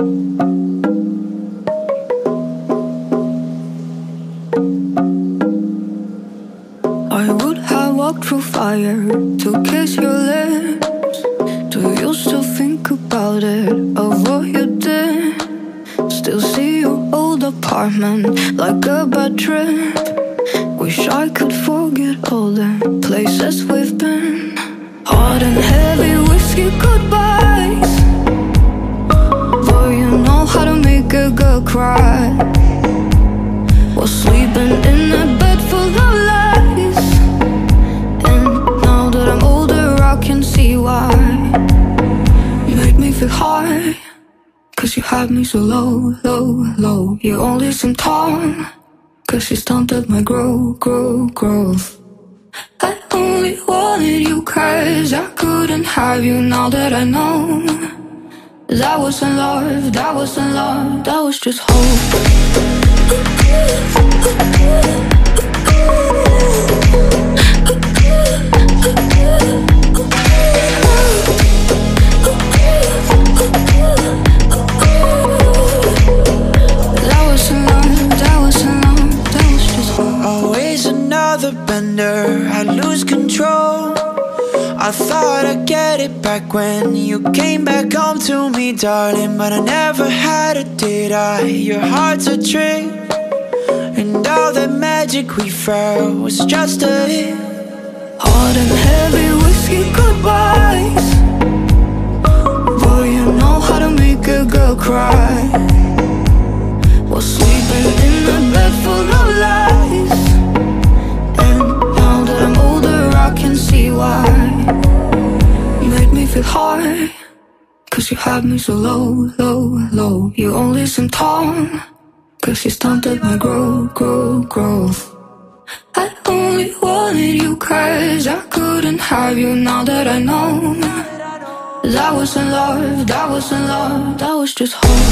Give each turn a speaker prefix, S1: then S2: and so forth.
S1: I would have walked through fire to kiss your lips. Do you still think about it, of what you did? Still see your old apartment like a bad trip. Wish I could forget all the places we've been. Hot and heavy whiskey cry. While sleeping in a bed full of lies. And now that I'm older, I can see why. You made me feel high. Cause you had me so low, low, low. You only seem tall. Cause you stunted my grow, grow, growth. I only wanted you cause I couldn't have you now that I know. That wasn't love, that wasn't love, that was just hope.
S2: Another bender, I lose control. I thought I'd get it back when you came back home to me, darling. But I never had it, did I? Your heart's a trick. And all the magic we felt was just a hit.
S1: Hot and heavy whiskey goodbyes. Boy, you know how to make a girl cry. While sleeping in a bed full of lies. Feel high. Cause you had me so low, low, low. You only seem tall. Cause you stunted my grow, grow, growth. I only wanted you cause I couldn't have you now that I know That wasn't love, that wasn't love, that was just hope